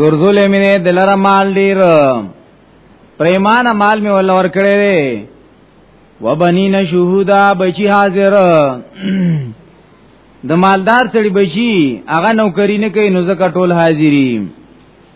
ګرځولې مینه دلاره مال ډیر پریمان مال می ول ور کړې وي وبنین شهودا بچی حاضر د مالدار سړي بچی هغه نوکری نه کوي نو زکه ټول حاضری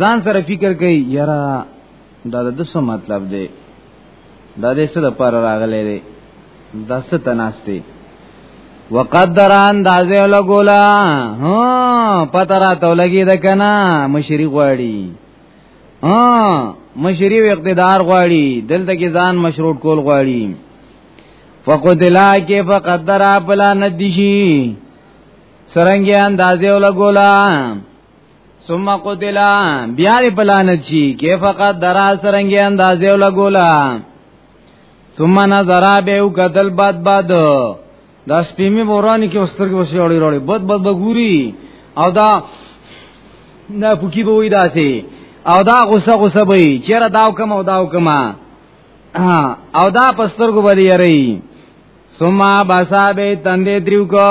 ځان سره فکر کوي یاره دا د څه مطلب دی دا د څه لپاره راغلی دی دا څه تناسته وقدران دا زه لګولا ها پته را ته لګی د کنه مشری غواړي ها مشری اقتدار غواړي دلته کې ځان مشروط کول غواړي فقدلا کې فقدر پلا ندشي سرنګي اندازې ولګولا ثم قتلا بیا دې پلان چی کیف قد درا سرنګي اندازې ولګولا ثم نظر به قتل باد باد دا سپیمی بوران کې وستر کې وسی اړي اړي بد بد بګوري او دا نه پوکی به وې داسي او دا غصه غصه به چیرې داو کم او داو کما او دا پستر کو بدی یری ثم باسا به تندې تریو کو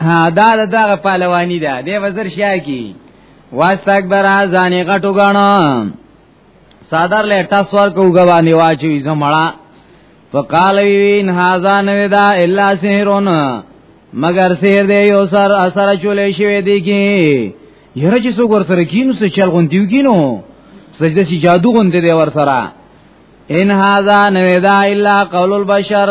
ها دا دغه پهلوانی ده دی وزر شیا کی واستکبر ځان غټو غاڼو صدر له تاسو ورکو غوانی واچوي زمړه فقال وین هاذا نودا الا سحرون مگر سحر دی یو سر اثر چولې شوی دی کی یره چې څوګور سره کینو څه چل غون دیو کینو سجده چې جادو غون دی ور سره ان هاذا نودا الا قول البشر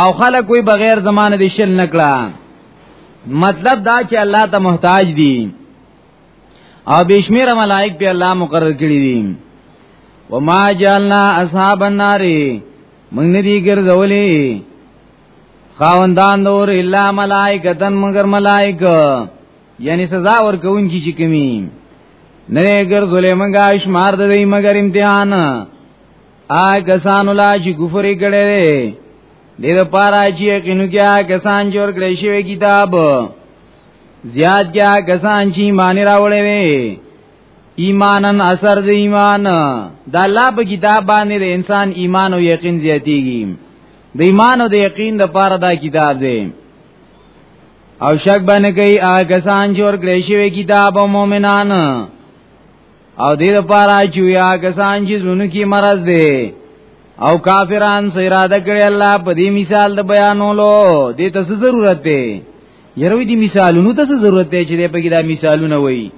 او خلک کوئی بغیر زمانه دي شل نکړه مطلب دا چې الله ته محتاج دي او بشمیر ملائک په الله مقرر کړی دي وما جعلنا اصحاب النار موږ نه دي ګرځولې خاوندان دور الا ملائکتن مگر ملائک یعنی سزا ورکون کی چې کمی نه ګرځولې موږ شمار د دې مگر امتحان آ کسان لا چې کفر کړي دې د پاره چې یقینو کې آ کسان جوړ کړی شوی کتاب زیاد کې آ کسان چې ایمان راوړې وي ایمانن اثر د ایمان د الله په کتاب باندې د انسان ایمان او یقین زیاتیږي د ایمان او د یقین د پاره دا کتاب دی او شک باندې کوي آ کسان جوړ کړی شوی کتاب او مؤمنان او دې لپاره چې یا کسان چې زونه کې مرز دي او کافران سیراده کړي الله په دې مثال د بیانولو دې ته ضرورت دی یروي دې مثالونو ته ضرورت دی چې دې په کې دا مثالونه وایي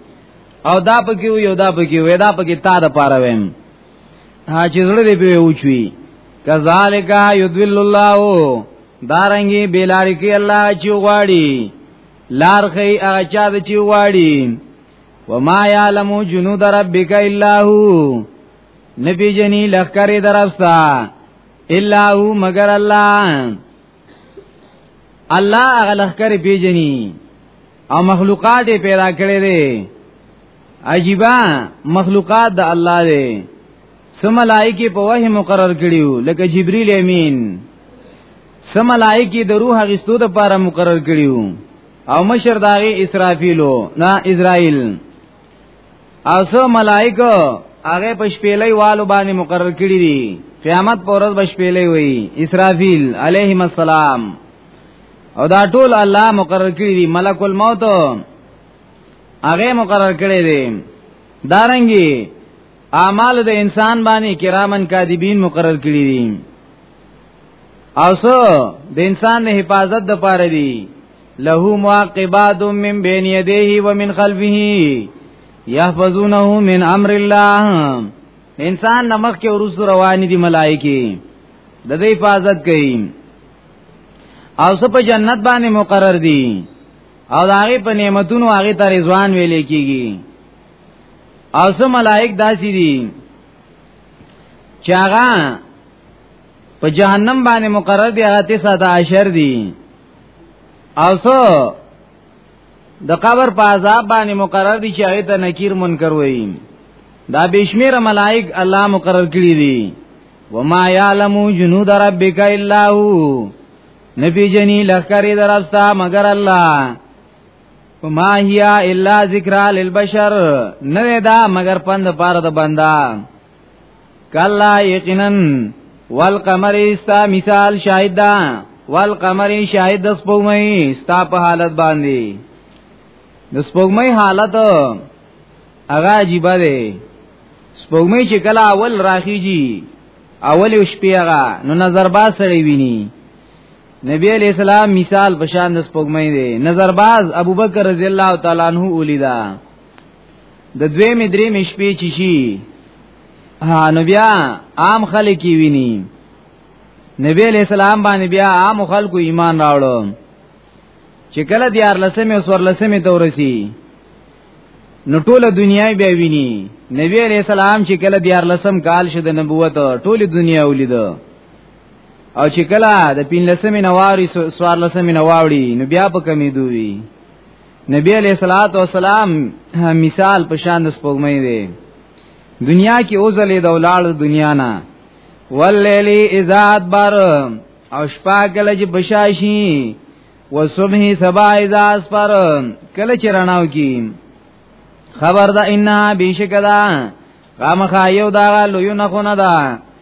او دا پکې یو دا پکې وې دا پکې تا د پاره ویم ها چې زړه دې په اوچوي کذالک یذل الله دارنګي بیلاری کې الله چې غواړي لار خې هغه چا چې غواړي وما يعلم جنود ربك الا هو نبی جنی لخر درستا الا هو مگر الله الله هغه لخر پیجنی او مخلوقات پیدا کړی دی عجیبا مخلوقات د الله دی سم ملائکی په وحی مقرر کړیو لکه جبرئیل امین سم ملائکی د روح غستو د پاره مقرر کړیو او مشر داغي اسرافیلو نا اسرائیل اوسو ملائکه هغه په شپېلې والو باندې مقرر کړی دي قیامت پر ورځ بشپېلې وي اسرافیل علیهم السلام او دا ټول الله مقرر کړی دي ملک الموت هغه مقرر کړی دي دارنګي اعمال د انسان باندې کرامن کاتبین مقرر کړی دي او سو د انسان د حفاظت د پاره دی له معقبات من بین یدیه و من خلفه یحفظونه من امر الله انسان نمخ کې ورس روان دي ملائکه د دې حفاظت کوي او سو په جنت باندې مقرر دي او هغه په نعمتونو هغه ته رضوان ویل کیږي او سو ملائک داسي دي چاغه په جهنم باندې مقرر دی هغه 19 دی او سو د قبر په عذاب باندې مقرر دي چې هغه ته نکیر منکر وایي دا بشمیر ملائک الله مقرر کړی دي وما يعلم جنود ربك الا هو نبی جنی لخر درستا مگر الله وما هي الا ذکر للبشر نو دا مگر پند پار د بندا کلا یقینا والقمر استا مثال شاهد دا والقمر شاهد د سپوږمۍ ستا په حالت باندې د سپوږمۍ حالت هغه عجیب دی سپوږمۍ چې کله اول راخیږي اول شپې هغه نو نظر با سره ویني نبی علیہ السلام مثال بشان د سپوږمۍ دی نظر باز ابوبکر رضی الله تعالی عنہ اولیدا د دوی می درې می شپې چی شي ها نو بیا عام خلک ویني نبی علیہ السلام باندې بیا عام خلکو ایمان راوړو چې کله دیار لسمه او سور لسمه تورسی نو ټوله دنیا بیا ویني نبی علیہ السلام چې کله دیار لسم کال شد نبوت ټوله دنیا ولیدو او چې کله د پین لسمې نواري سوار لسمې نواوړي نو بیا په کمی دوی نبی علیہ الصلوۃ والسلام مثال په شان د سپوږمۍ دی دنیا کې اوزلې د ولاړ دنیا نه واللیل اذا ادبر او شپه کله چې بشاشي و صبح سبا اذا اسفر کله چې رڼاو کی خبر دا ان بشکدا قام خایو دا لوی نه خونه دا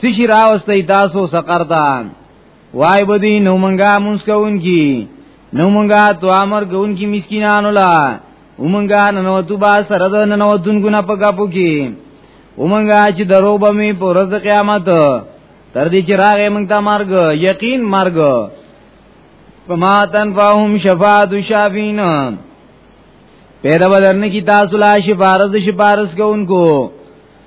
سشی راوستی تاسو سقر تا وای بدی نو منگا منس کون کی نو منگا تو امر کون کی مسکینانو لا ومنګا ننوتو با سره د ننوتون ګنا په کاپو کې ومنګا چې درو به می په ورځ د قیامت تر دې چې راغې موږ ته مرګ یقین مرګ فما تنفعهم شفاعت الشافین پیدا بدرنه کی تاسو لا شفارز شفارز کوونکو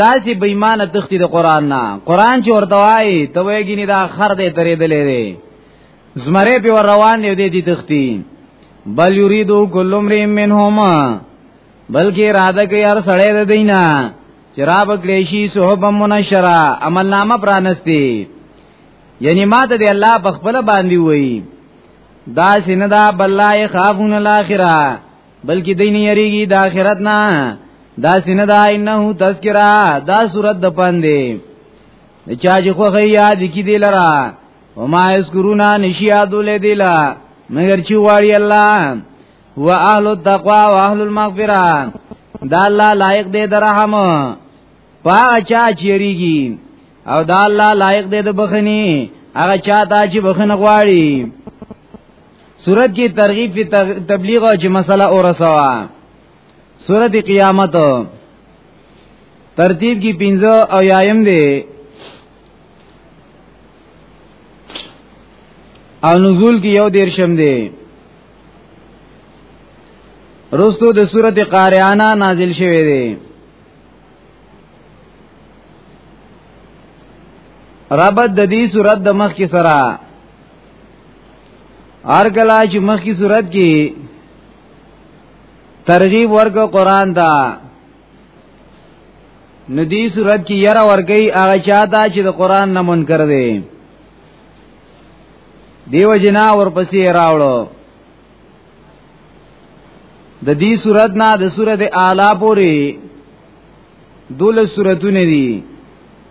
دا چې بېمانه تختی د قران نه قران چې ورته وایي ته وایګی نه دا خر دې ترې دلې دې زمره په روان دی دې دې تختی بل یریدو کل امرئ منهما بلکې اراده کوي هر سړی د دینه چې را بکلیشي صحب منشرا عمل نامه پرانستی یعنی ما ته دی الله بخبل باندې وای دا سیندا بالله خافون الاخره بلکې دین یریږي د آخرت نه دا سینه دا انه تذکرہ دا صورت د پاندې چا چې خو غي یاد کی دی لرا او ما یذکرونا نشیادو لدیلا مگر چې واړی الله و اهل التقوا و اهل المغفرہ دا الله لایق دی د رحم پاچا چیریږي او دا الله لایق دی د بخنی هغه چاته چې بخنه غواړي صورت کې ترغیب فی تبلیغ او چې مسله اورسوا صورت قیامت ترتیب کی پینزو او یایم دی او نزول کی یو دیر شم دی رستو د صورت قاریانا نازل شوه دی ربط د دې صورت د مخ کې سره هر کله چې مخکې صورت کې ترغیب ورک قران دا ندی صورت کې یره ورګي هغه چاته چې د قران نه منکر دی دیو جنا ورپسې راوړو د دې صورت نه د سورته اعلی پورې دوله سورتونه دي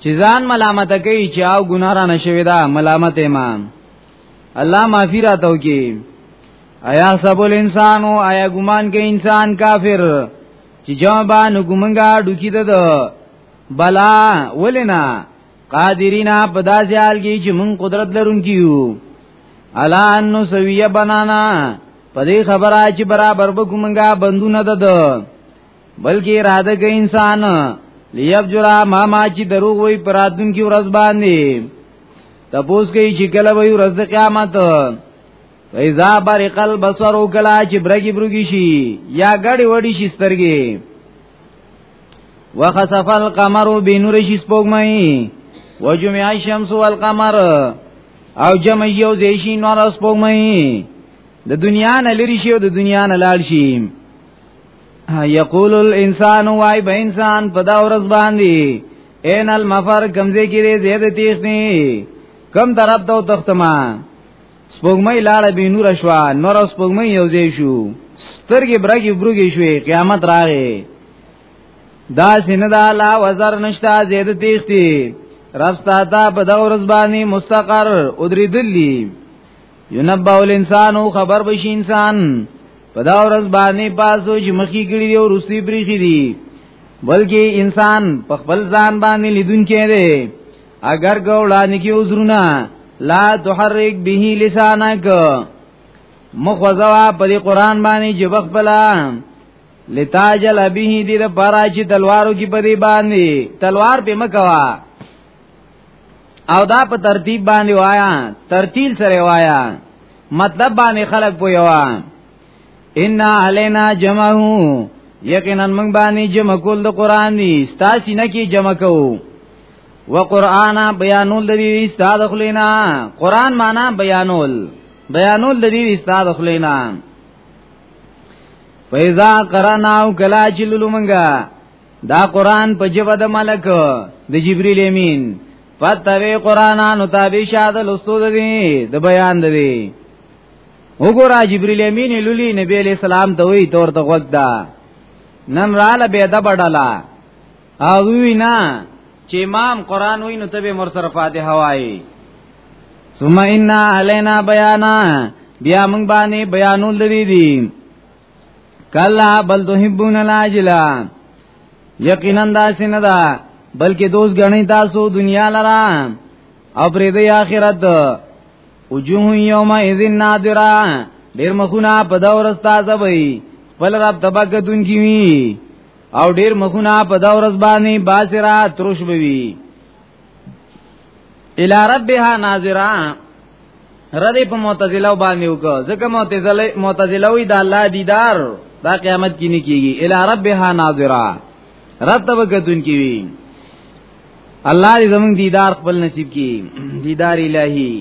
چې ځان ملامت کوي چې او ګناه را نشوي دا ملامت ما الله معافي را تو کی ایا سب الانسان او ایا ګمان کې انسان کافر چې جوابان ګمنګا ډوکی ده بلا ولنا قادرینا په داسې حال کې چې مون قدرت لرونکي یو الا انو سویه بنانا په دې خبره چې برابر به ګمنګا بندونه ده بلکې اراده کوي انسان لیبجرا ما ما چې دروغ وي پراتون کې ورځ باندې تپوس کوي چې کله وي ورځ د قیامت فیزا برق البصر کلا چې برګي برګي شي یا غړي وړي شي سترګي وخسف القمر بنور شي سپوږمۍ وجمع الشمس والقمر او جمع یو زیشی نور سپوږمۍ د دنیا نه لری شي او د دنیا نه لاړ شي یقول الانسان وای به انسان په دا ورځ باندې ان المفر کمزې کې دې زید تیخ دی کم طرف ته تختما سپوږمۍ لاړه به نور شوا نور سپوږمۍ یوځې شو سترګې برګې برګې شوې قیامت راغې دا سینه دا لا وزر نشتا زید تیختی رستا تا په دا ورځ باندې مستقر ادری دلی ینباول انسانو خبر بشی انسان په دا ورځ باندې پاسو چې مخکې کړي دی او رسي بریخي دي بلکې انسان په خپل ځان باندې لیدون کې دی اگر ګولان کې عذرونه لا تحرک به لسانک مخوزوا په دې قران باندې چې بخبلا لتاجل به دې لپاره چې تلوارو کې په دې باندې تلوار به مکوا او دا په ترتیب باندې وایا ترتیل سره وایا مطلب باندې خلق پوي وا ان علینا جمعه یقینا موږ باندې جمع کول د قران دی ستاسو نه کی جمع کوو وقرانا بیانول د دې استاد خلینا قران معنا بیانول بیانول د دې استاد خلینا فیزا قراناو کلا چلو منګه دا قران په جبه د ملک د جبرئیل امین فتوی قرانانو تابع شاد لستو دی د بیان دی وګورا جبرئیل امین لولی نبی علیہ السلام ته وی تور ته وخت دا نن رااله به د بډلا او وی نه چې امام قران وی نو تبه مر سره فاتحه وای ثم ان علینا بیانا بیا موږ باندې بیانول دی دی کلا بل تحبون العاجلہ یقینا داسې نه ده بلکې دوست غنی تاسو دنیا لرا او پرې د آخرت وجوه یوم اذن نادرا ډیر مخونه په دا ورځ تازه وي خپل رب تبکتون کی وی او ډیر مخونه په دا ورځ باندې باسرا ترش بوي الى ربها ناظرا ردی په معتزله باندې وکړه ځکه معتزله معتزله وی د الله دیدار دا قیامت کې نه کیږي الی ربها ناظرا رب ته وګتون کی وی الله دې زمون دیدار خپل نصیب کی دیدار الہی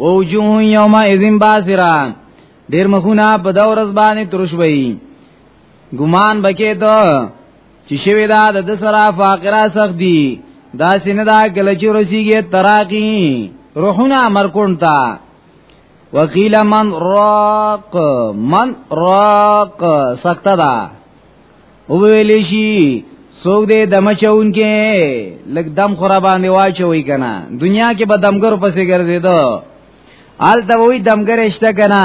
او وجوه یوم اذن باسرا ډیر مخونه په دا ورځ باندې ترشوي ګمان بکې ته چې شوی دا د دسرا فاقرا سخت دی دا سینه دا کله چې رسیږي تراقی روحونه مرکون تا وکیل من راق من راق سخت دا ویل شي سوګ دې دم چون کې لګ دم خورا باندې واچوي کنه دنیا کې به دمګر پسې ګرځیدو آل ته وې دمګر اشته کنه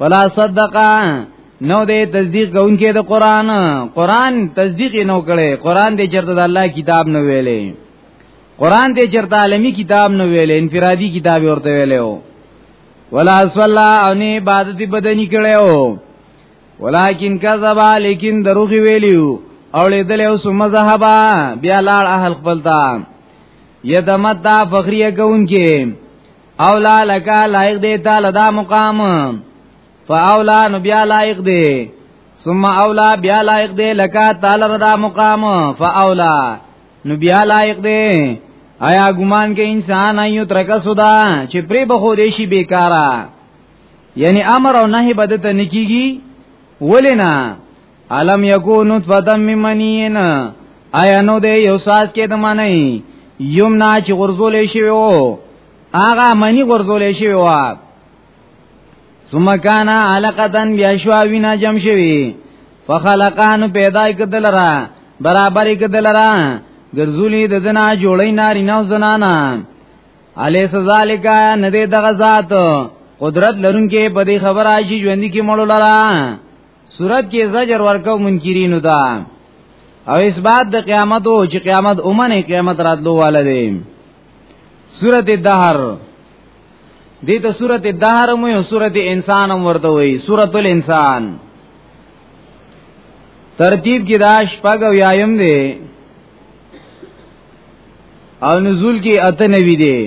ولا صدقا نو دې تصدیق کوونکې د قران قران تصدیق نو کړي قران دې چرته د الله کتاب نو ویلې قران دې چرته عالمی کتاب نو ویلې انفرادي کتاب ورته ویلې ولا صلا او نه عبادت بدني کړي او ولکن کذب لیکن دروغ ویلیو او لیدل او ثم ذهب بیا لاړ اهل خپلتا یتمتع فخریه کوونکې اولا لک لایق دی تعالی دا مقام فاولا نو بیا لایق دی ثم اولا بیا لایق دی لک تعالی دا مقام فاولا نو بیا لایق دی آیا ګمان کې انسان ایو ترک سودا چې پری به خو دیشي بیکارا یعنی امر او نهي بدته نکیږي ولینا علم یکون نطفه من منین آیا نو دی یو ساس کې د منی یم نا چې غرزولې شي وو هغه منی غرزولې شي وو ثم کان علقتن بیا شو وینا جم شوی فخلقان پیدا کدل را برابر کدل را ګرځولی د دنا جوړی ناری نو زنانا علی ذالک ندی دغه ذات قدرت لرونکې په دې خبره شي ژوند کې مړو لرا صورت کې زجر ورکو منکرینو دا او اثبات د قیامت او چې قیامت اومنه قیامت راتلو والا دی سورت الدهر دې ته سورت الدهر مو یو سورت انسان هم ورته وایي سورت الانسان ترتیب کې دا شپږ او یایم دی او نزول کې اته نوی دی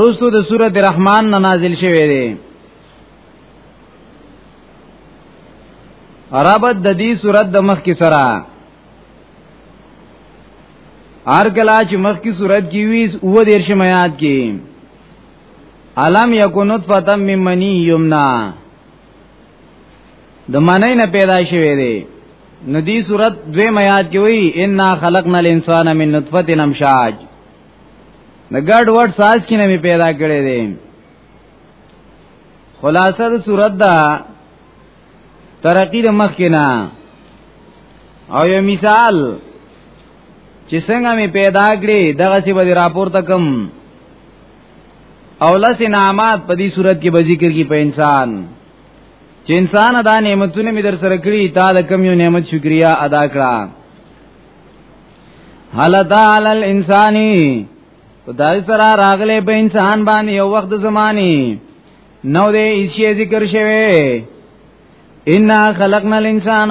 رسو د سورت الرحمن نه نازل شوی دی عربت د دې صورت د مخ کې سره هر کله چې مخ کې صورت کې وي او د ارشم یاد کې علم یکو نطفه من منی یمنا د معنی نه پیدا شوی دی نو دی صورت دوی میاد کې وی ان خلقنا الانسان من نطفه امشاج د ګډ وډ ساز کې نه پیدا کړی دی خلاصه د صورت دا ترقی د مخ کې نه او یو مثال چې څنګه می پیدا کړې دغه سی به راپور تکم او لس نعمت په دې صورت کې به ذکر کی په انسان چې انسان دا نعمتونه می در سره کړی تا د کم یو نعمت شکریا ادا کړه حالت علی الانسانی خدای سره راغله په انسان باندې یو وخت زمانی نو دې ایشي ذکر شوه ان خلقنا الانسان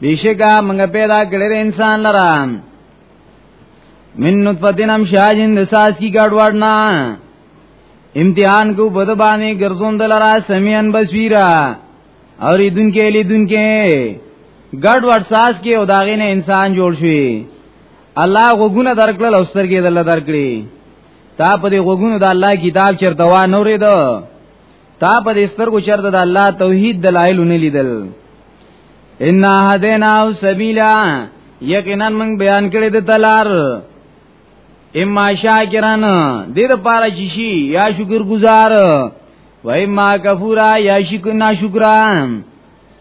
بیشکا موږ پیدا کړل انسان لره من نطفتن هم شاجن د ساس کی ګډوډ نه امتحان کو بد باندې ګرځون د لرا سميان بصیرا اور ایدن کې لیدن کې ګډوډ ساس کې او داغینه انسان جوړ شوی الله غوګونه درکړل او سترګې دل درکړي تا په دې غوګونو د الله کتاب چرته وا نورې ده تا په دې سترګو چرته د الله توحید دلایل نه لیدل ان هدینا سبیلا یقینا من بیان کړی د تلار اما شاکران دې د پاره چی شي یا شکر گزار و اما کفورا یا شکر ناشکران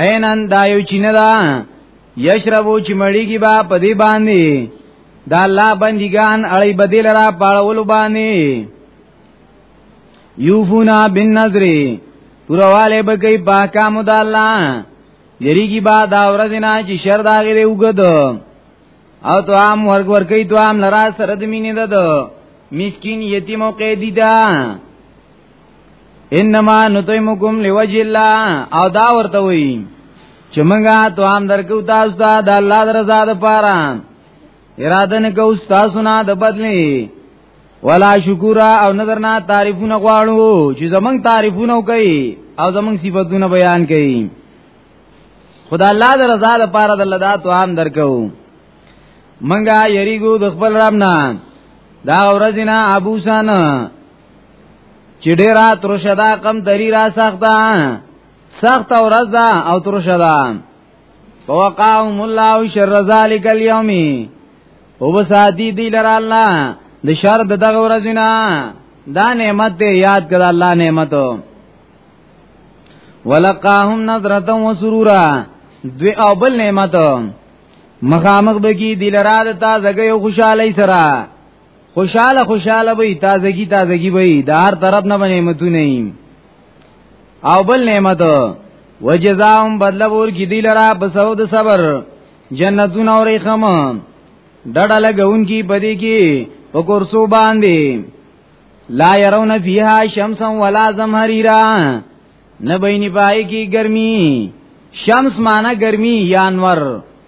عینن دا یو چینه ده یشربو چې مړیږي با په دې باندې دا الله بندگان اړي بدیل را پاړول باندې یوفونا بن نظر پرواله به کوي باکام د الله یریږي با دا ورځ نه چې شر دا غره وګد او تو عام ورګ ور کوي تو عام لرا سره د مینې ده مسکین یتیم او قیدی ده انما نطعمکم لوجه الله او دا ورته وی چې موږ ته هم درکو تاسو ته د الله درزا ده پاره اراده نه کو تاسو نه د بدلی ولا شکر او نظر نه تعریفونه غواړو چې زمنګ تعریفونه کوي او زمنګ صفاتونه بیان کوي خدا الله د رضا د پاره د لدا تو عام درکو منګه یریګو د خپل رب نه دا ورځینا ابو سان چې ډیره ترشه ده کم دری را سخته سخت او رز ده او ترشه ده فوقاهم الله شر ذلک اليوم وبسادی دی لرا الله د شر د دغه ورځینا دا نعمت دی یاد کړه الله نعمتو ولقاهم نظرة وسرورا دوی او بل نعمتو مخامخ بکی دلرا د تازګي او خوشحالي سره خوشاله خوشاله وي تازگی تازگی وي د هر طرف نه باندې نعمتونه او بل نعمت وجزاهم بدل ور کی دی لرا بسو د صبر جنتون اور خم ډډه لګون کی بدی کی په کورسو باندې لا يرون فيها شمسا ولا زمهريرا نه بینی پای کی گرمی شمس معنی گرمی یانور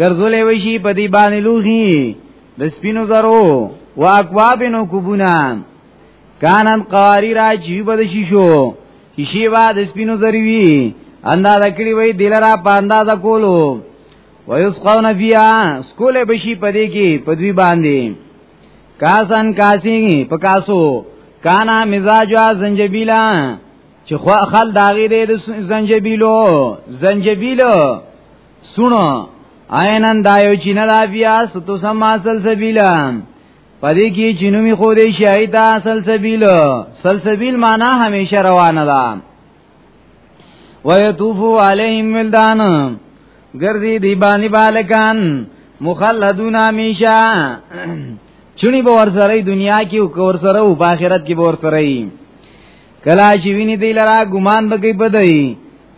ګرځولې وشي په دې باندې لوخي د سپینو زرو واقواب نو کوبونه کانن قاری را چی بد شیشو شیشی وا د سپینو زری وی انداز کړی وای دلرا په انداز کولو ويسقون فيها سکول بشي پدې کې پدوی باندې کاسن کاسی په کاسو کانا مزاجا زنجبیلا چې خو خل داغي دې زنجبیلو زنجبیلو سونو عینن دایو چې نه دا بیا ستو سم اصل سبیلا پدې کې چې نومي خو دې شي دا اصل سبیل سلسبیل معنا همیشه روانه ده ويطوفو علیهم ولدان ګرځي دی باندې بالکان مخلدون همیشه چونی به ورسره دنیا کې او ورسره او آخرت کې به ورسره کلا چې ویني دی لرا ګمان بګي بدای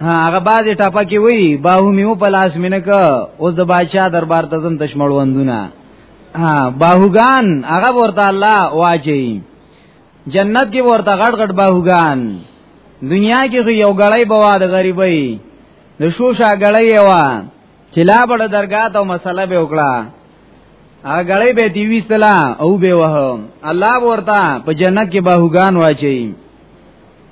هغه باز ټاپه کې وی باهو میو په لاس مینه ک اوس د بادشاہ دربار ته زم تشمړوندونه ها باهوګان هغه ورته الله واچي جنت کې ورته غړ غړ باهوګان دنیا کې خو یو غړی بوا د غریبۍ د شوشا غړی وا چې لا بڑ درگاه ته مسله به وکړه هغه غړی به دی ویستلا او به وه الله ورته په جنت کې باهوګان واچي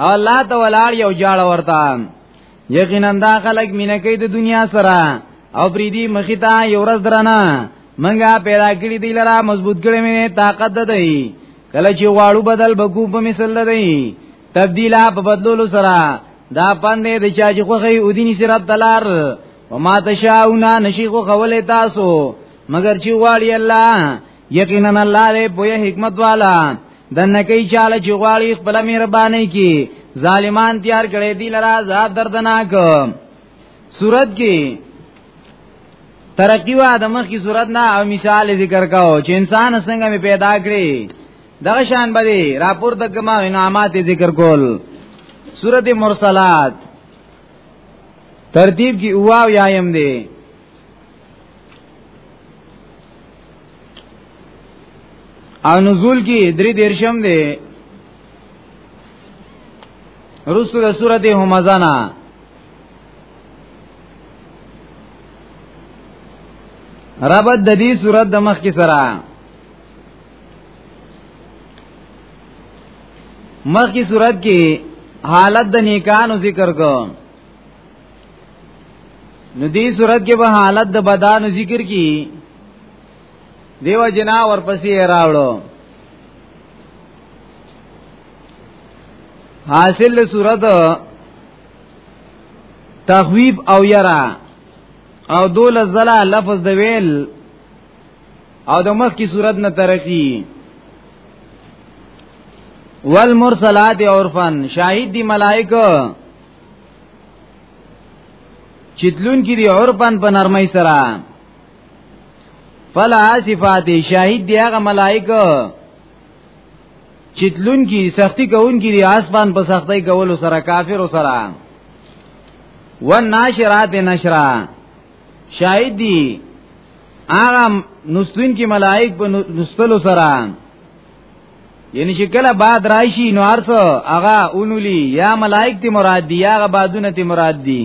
او الله ته ولاړ یو جاړه ورته یقینا دا خلک مینه کوي د دنیا سره او بریدي مخی ته یو ورځ درنه منګه پیدا کړی دی لرا مضبوط کړی مې طاقت ده دی کله چې واړو بدل بکو په مثل ده دی تبدیلا په بدلولو سره دا پندې د چا چې خوخی او دیني سره دلار وما تشاؤنا نشیخو خولی تاسو مگر چې واړی الله یقینا الله دې په حکمت والا دنه کوي چاله چې غواړي خپل مهرباني کی ظالمان تیار کړي دي لرا عذاب دردناک صورت کې ترقی و ادم کی صورت نه او مثال ذکر کاو چې انسان څنګه می پیدا کړی دغه شان باندې راپور د کما انعامات ذکر کول سورته مرسلات ترتیب کی اواو یایم دی او نزول کې درې دیرشم دی رسو د سورته همزانا ربط د دې سورته د مخ کې سره مخ کی صورت کې حالت د نیکانو ذکر کو نو دې صورت کې به حالت د بدن ذکر کی دیو جنا ورپسې راوړو حاصل صورت تخویب او یرا او دول زلا لفظ د ویل او د مخ کی صورت نه ترقی والمرسلات عرفن شاهد دی ملائکه چتلون کی دی عربن په نرمۍ سره فلا صفات شاهد دی هغه ملائکه چتلون کی سختی کوون کی دی آسمان په سختۍ کولو سره کافر سره والناشرات نشرا شاهد دی هغه نستون کی ملائک په نستلو سره یعنی چې کله باد راشي نو ارس هغه اونولي یا ملائک تی مراد دي یا بادونه تی مراد دي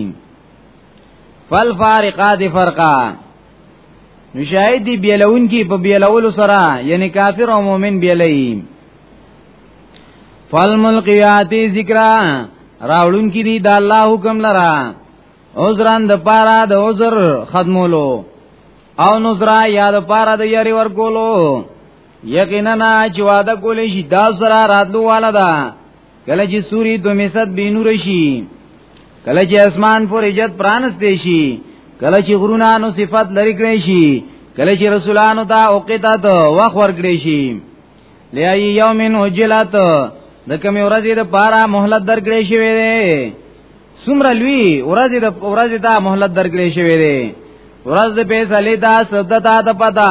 فل فارقات فرقا نشاید دی بیلون کی په بیلول سره یعنی کافر او مؤمن بیلای فل ملقیات ذکر راولون کی دی د الله حکم لرا عذران د پارا د عذر ختمولو او نذرا یا د پارا د یری ورکولو یقینا چې وعده کولې شي دا سره راتلو والا ده کله چې سوري دو میسد بینور شي کله چې اسمان پر عزت پرانستې شي کله چې غرونه نو صفات لري کړې شي کله چې رسولانو ته اوقتا ته وخت ورکړې شي لای یومن وجلات د کوم ورځې د پارا مهلت درکړې شي وې سمره لوی ورځې د ورځې ته مهلت درکړې شي وې ورځ به سلیدا سبدتا ته پتا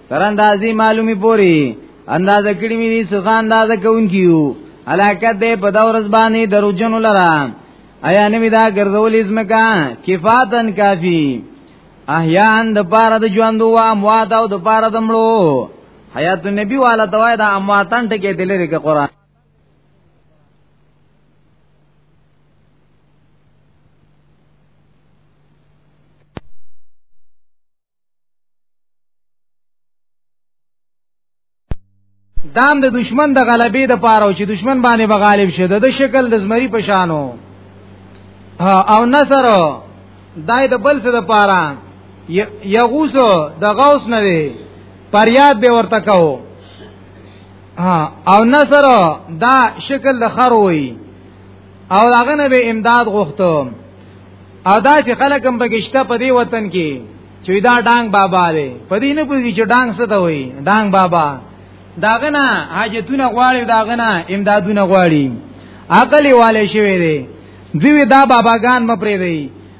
تر اندازې معلومی پوری اندازه کړی مې دي څخه اندازه کوونکیو علاقت دې په دا ورځ باندې دروژن لرا ایا نمی دا ګرځولې زمکا کفاتن کافی احیان د پاره د ژوندو او اموات او د پاره د مړو حیات النبی والا توای دا امواتن ټکې دلری کې قران دام د دشمن د غلبې د پاره او چې دشمن باندې بغالب شه د شکل د زمری په شانو او نصر دای د بل څه د پاره یغوس د غوس نه دی پریاد به ورته کو او نصر دا شکل د خر وي او هغه نه به امداد غوښتو او دا چې خلک هم بګشته په دې وطن کې چې دا ډانګ بابا دی په دې نه پوهیږي چې ډانګ څه ته وایي ډانګ بابا داغه نه حاجتونه غواړي داغه نه امدادونه غواړي عقل والے شوی دی دوی دا باباګان مپری دی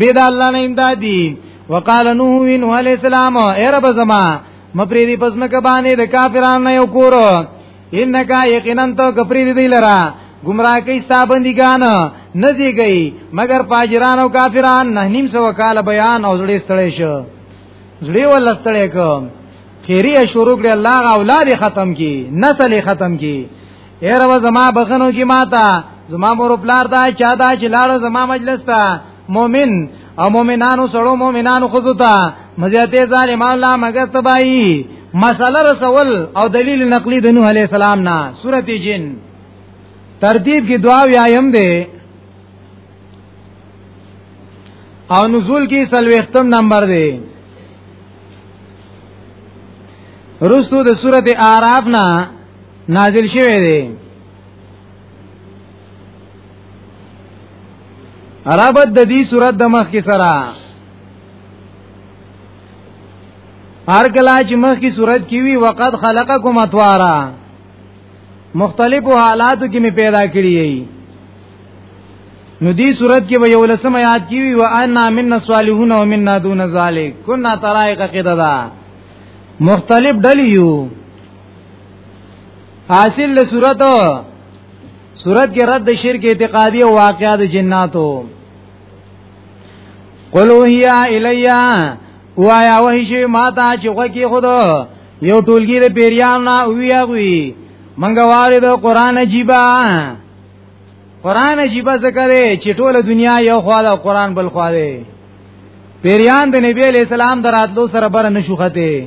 بيد الله نه امدادي وقال نوح ان عليه السلام اے رب زما مپری دی پس مکه باندې د کافرانو یو کور انک یقینا تو کفری دی لرا گمراه کی ستابندگان نزی گئی مگر پاجران او کافران نه نیم سو کال بیان او زړی ستړی شو زړی ول ستړی کو خیری شروع کړ الله اولاد ختم کی نسل ختم کی اے رب زما بخنو کی ماتا زما مور پلار دا چا دا چې لاړ زما مجلس ته مؤمن او مؤمنانو سره مؤمنانو خود ته مزیته ظالم الله مگر تبای مسله رسول او دلیل نقلی د نوح علی السلام نه سورته جن ترتیب کې دعا ویایم دی او نزول کې سلوختم نمبر دی رسو د سورته اعراف نه نازل شوه دی عربت د دې صورت د مخ کې سره هر کله چې مخ کې صورت کې وی وقد خلقکم اتوارا مختلفو حالاتو کې می پیدا کړی یی نو دې صورت کې به یو لسم یاد کی وی و ان من صالحون و من دون ذالک کنا طرائق قددا مختلف ډلی یو حاصل له صورت صورت کې رد شرک اعتقادي او واقعات جناتو قلو هيا الیا وایا وحی شی ما ته چې وکی خود یو ټولګی د پیریان نه ویا غوی منګه واره د قران جیبا قران جیبا ذکر چې ټول دنیا یو خواله قران بل خواله پیریان د نبی علی السلام دراتلو سره بر نشوخته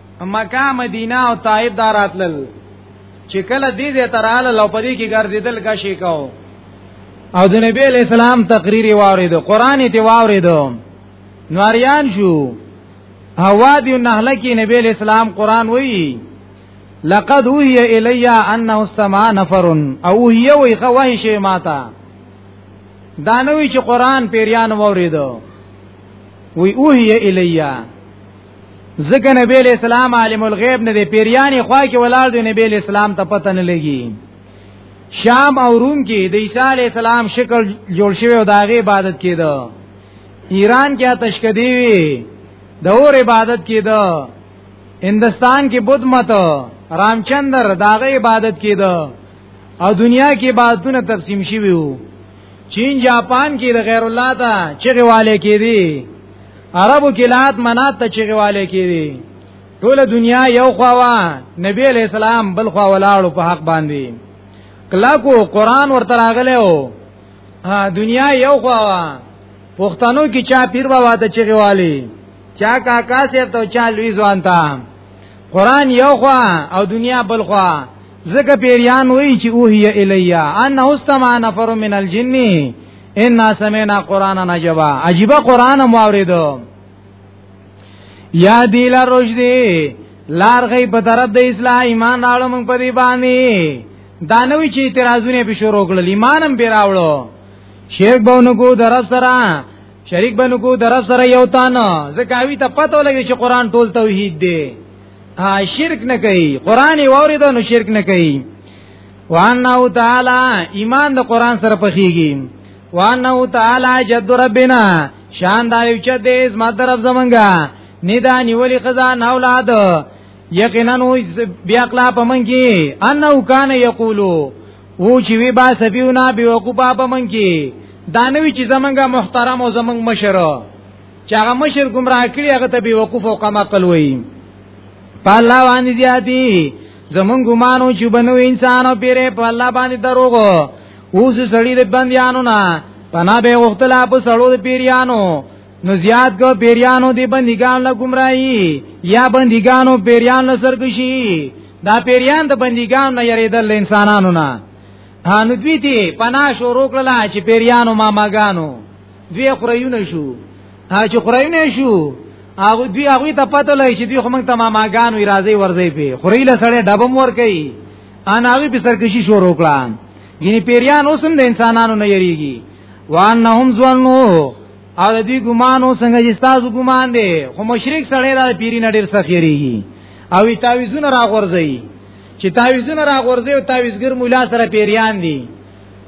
مکه مدینه او طائف داراتل چې کله دې دې تراله لو پدې کې ګرځیدل کا شي کو او د نبی علیہ السلام تقریر واورید قران ته واورید نواریان شو هوا دی نهله کې نبی علیہ السلام قران وایي لقد اوهی الی انه استمع نفر او هی وی خوه شی ماتا دانوی چې قران پیریان ووریدو وی اوهی الی ځکه نبی علیہ السلام عالم الغیب نه دی پیریانی خوا کې ولاړ دی نبی علیہ السلام ته پته نه لګي شام او روم کې د عیسی علیہ السلام شکل جوړ شوی او داغه عبادت کېده ایران کې آتش کدی وی د اور عبادت کېده هندستان کې بت مت رامچندر داغه عبادت کېده او دنیا کې عبادتونه تقسیم شوی وو چین جاپان کې د غیر الله ته چغه والے کېدی عربو کې لات منات ته چغواله کیږي ټول دنیا یو خوا نبی علیہ السلام بل خوا ولاړو په حق باندې کلاکو قران ورته راغله او دنیا یو خوا پښتنو کې چا پیر بابا ته چغواله چا کاکا سیب ته چا لوی ځوان ته قران یو خوا او دنیا بل خوا زکه پیریان وای چې اوهیه الیا انه استمع نفر من الجن ان سمعنا قرانا نجبا عجیب قران مو اوریدو یا دی لا رشد لار غي په طرف د اسلام ایمان راړو موږ په دی باندې دانوی چې اعتراضونه به شروع کړل ایمانم به راوړو شیخ بونو کو درف سره شریک بونو کو درف سره یو تان زکاوی ته پته لګی چې قران ټول توحید دی شرک نه کوي قران ووري دا نو شرک نه کوي وانه تعالی ایمان د قران سره پخېږي وانه تعالی جد ربنا شان دا یو چې دې زما طرف زمونږه ندا نیولې خزان اولاد یقینا نو بیا کلا پمن کې انه کان یقولو او چې وی با سفیونا بی وقوبا پمن کې دانوی چې زمونږه محترم او زمونږ مشر چې هغه مشر گمراه کړی هغه ته بی وقوف او قما قلوي پالا وانی زیاتی زمون ګمانو چې بنو انسانو پیره په الله باندې دروغ اوس سړی د بندیانو نه پنا به وختلا په سړو د پیریانو نو زیاد کو پیریانو دی بندګان له گمراهي یا بندګانو پیریان له سرکشي دا پیریان د بندګان نه یریدل انسانانو نه هانو دوی تی پنا شروع کړل چې پیریانو ماماګانو دوی خریونه شو ها چې خورای نه شو هغه دوی هغه ته پته لای چې دوی خو موږ تمام اگان وی راځي ورځي په خوري له سړې ډبم ور کوي ان هغه په سرکشي شروع کړه یعنی پیریان اوسم د انسانانو نه یریږي وانهم ظنوا او د دې ګمان او څنګه چې تاسو ګمان دی خو مشرک سړی دا پیری نه ډیر سخیریږي او تعویذونه را غورځي چې تعویذونه را غورځي او تعویذګر مولا سره پیریان دي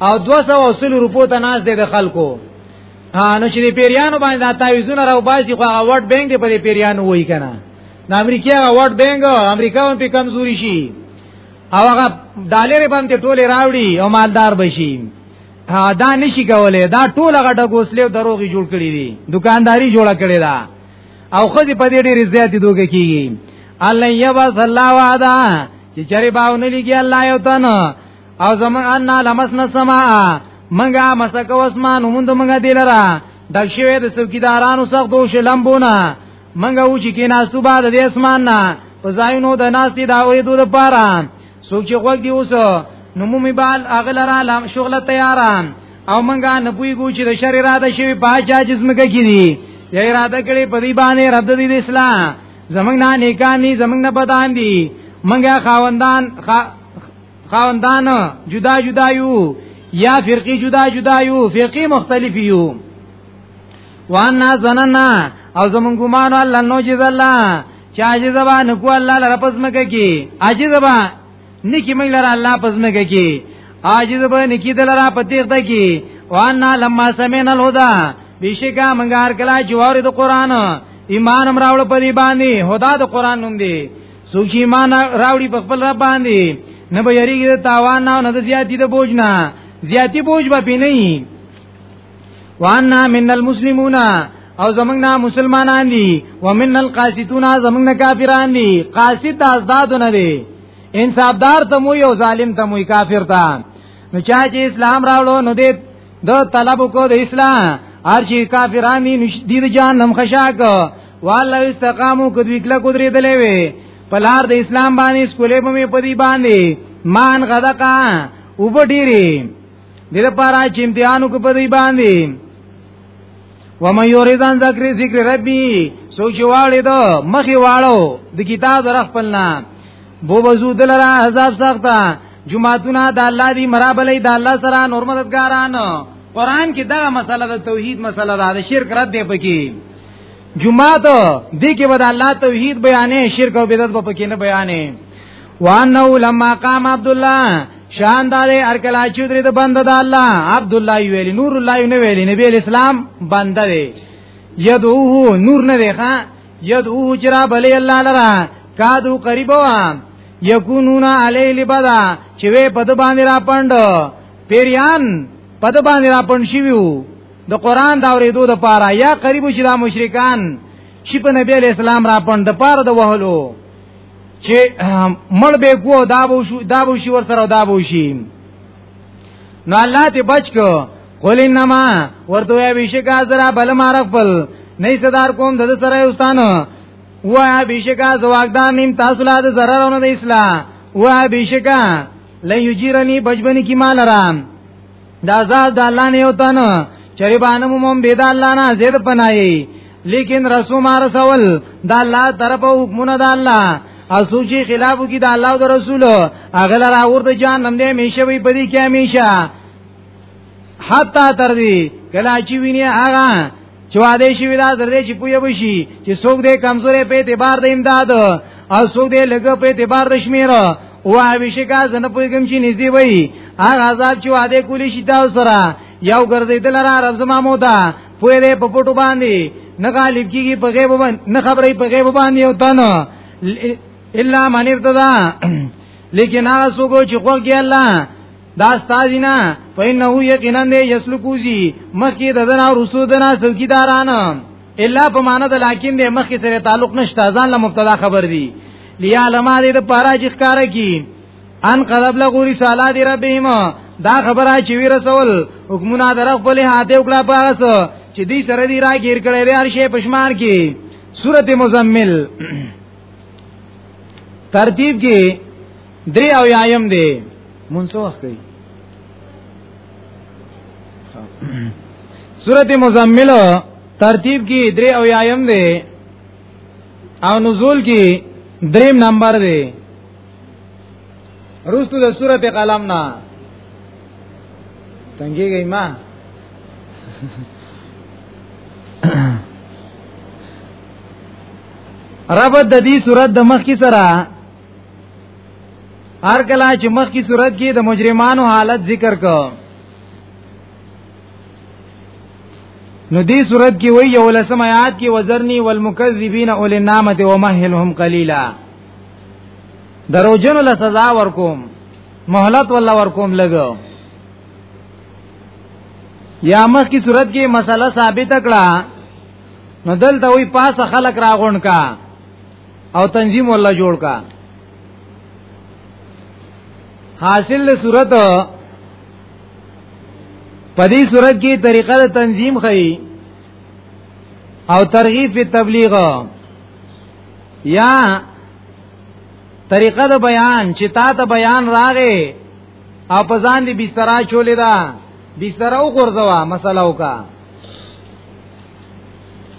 او 200 اصل روپو ته ناز دی د خلکو نو چې د پیریانو باندې دا تعویذونه راو باسي خو هغه ورډ بانک دی په دې پیریانو وای کنه د امریکا هغه ورډ بانک امریکا هم په کمزوري شي او هغه ډالر باندې ټوله راوړي او مالدار بشي دا نشي کولای دا ټول هغه ډګوسلیو دروغي جوړ کړی دي دکانداری جوړ کړی دا او خو دې په دې ډېر زیات دوګه کیږي الله یبا صلی الله علیه چې چری باونه لګي الله یو تنه او زمون ان لمسنا السما منګه مسکه اسمان موږ موږ دلرا دک شوی د څوکیدارانو سخت دوش لمبونه منګه و چې کیناستو بعد د اسمان نه په ځایونو د ناستي دا وې دوه پاره څوک چې غوږ دی اوس نو مومي بال اغلرا لام شغل تیاران او منګه نه پوي ګو چې د شر اراده شوی په چا جسم کې کیږي یا اراده کړي په دې باندې رد دي د اسلام زمنګ نه نیکانی زمنګ نه بدان دي منګه خاوندان خا خاوندان جدا جدا یو یا فرقی جدا جدا یو فرقی مختلف یو وانا زننا او زمون ګمان الله نو جز الله چې عاجز با نکو الله لره پزمکه کی عاجز با نکی موږ لره الله پزمکه کی عاجز با نکی دلره پتیغ ده کی وانا لما سمعنا الهدى بشکا منګار کلا جوار د قران ایمان امراول په دی باندې هدا د قران نوم دی څوک چې ایمان راوړي په خپل رب باندې نه به یریږي د تاوان نه نه د زیاتی د بوج نه زیاتی بوج به پی نه وانا من المسلمون او زمنګ نه مسلمانان دي ومن القاسطون زمنګ نه کافران دي قاسط ازداد نه دي انصافدار ته مو یو ظالم ته مو کافر ته نو چا چې اسلام راوړو نو دې د طلب کو د اسلام هر چې کافرانی نشدید جهنم خشاک والله استقامو کدوی کله کو درېدلې وي پلار د اسلام باندې سکولې په می پدی باندې مان غدقا وبډيري د لپاره چې امتحانو کو پدی باندې ومن یوریدان ذکر ذکر ربی سوچ واړې دو مخې واړو د کتاب در خپل نام بو وزو دلرا حساب سخته جمعتونه د الله دی مرابلې د الله سره نور مددګاران قران کې دا مسله د توحید مسله ده د شرک رد دی پکې جمعات دې کې ود الله توحید بیانې شرک او بدعت په کې نه بیانې وانه لما قام عبد الله شان داري ارکلا چودري د بند د الله عبد الله ویل نور الله نه ویل نبی اسلام بند دی یدعوه نور نه دی ښا یدعوه جرا بلی الله لرا کادو قریبو یکونون علی لبدا چې په د باندې را پند پیریان په د باندې را پند شي ویو د قران دا ورېدو د پاره یا قریب چې دا مشرکان چې په نبی اسلام را پند د پاره د وهلو چې مړ به کو دا بو شو دا بو شي ور سره دا بو شي نو الله ته بچ کو قول انما ورته وی بشکا زرا بل مارفل نه صدر کوم د سره استان وا بشکا زواګدار نیم تاسو لا د zarar نه د اسلام وا بشکا لن یجیرنی بجبنی کی مال رام دا ذات د الله نه یو تن چری باندې مومن بيد الله نه زید پنایي لیکن رسول ما رسول دا الله طرف حکمونه دا الله اسو چې خلاف کی دا الله او دا رسول اغه لرا ورته جان نم دې میشه وي پدی کې میشه حتا تر دې کلا چې ویني هغه چې واده شي ودا درې چې پوي وشي چې څوک دې کمزورې په اعتبار د امداد او څوک دې لګ په اعتبار د شمیر او همیشه کا زنه پویګم چې نږدې وای هغه عذاب چې واده کولی شي دا سره یو ګرځیدل را رب زما مودا پوی دې په پټو باندې نه غالب کیږي په غیب باندې نه خبرې په غیب باندې او تنه الا من ارتضا لیکن هغه څوک چې خوږی الله دا ستازینا فإنه یقینا یسلکوزی مخی ددنا رسو دنا څوکیداران الا په معنا د لکن د مخی سره تعلق نشته ځان له مبتدا خبر دی لیا لما دې د پارا چې ښکارا کی ان قرب لغو رساله دی ربهم دا خبره چې وی رسول حکمونه در خپل هاته وکړه پاس چې دې سره دی راګیر کړي دی هر شی پښمان کی سورته مزمل ترتیب کې درې او یایم دی مونږ وخت کوي سورت مزمل ترتیب کی درې او یایم دی او نزول کی دریم نمبر دی روستو د سورت قلم نه تنګي گئی ما رب د دې سورت د مخ کی سره هر کله چې مخ کی صورت کې د مجرمانو حالت ذکر کو نو دې صورت کې وی یو لسم آیات کې وزرنی والمکذبین اول النعمت ومهلهم قلیلا دروجن له سزا ورکوم مهلت ولا ورکوم لګو یا مخ کی صورت کې مسله ثابت کړه نو دلته وی پاس خلق راغون کا او تنظیم ولا جوړ کا حاصل صورت پدی صورت کې طریقه د تنظیم خي او ترغیب فی تبلیغ یا طریقه د بیان چې تا ته بیان راغې او په ځان دی بستر چولې دا بستر او غورځوا مسله وکړه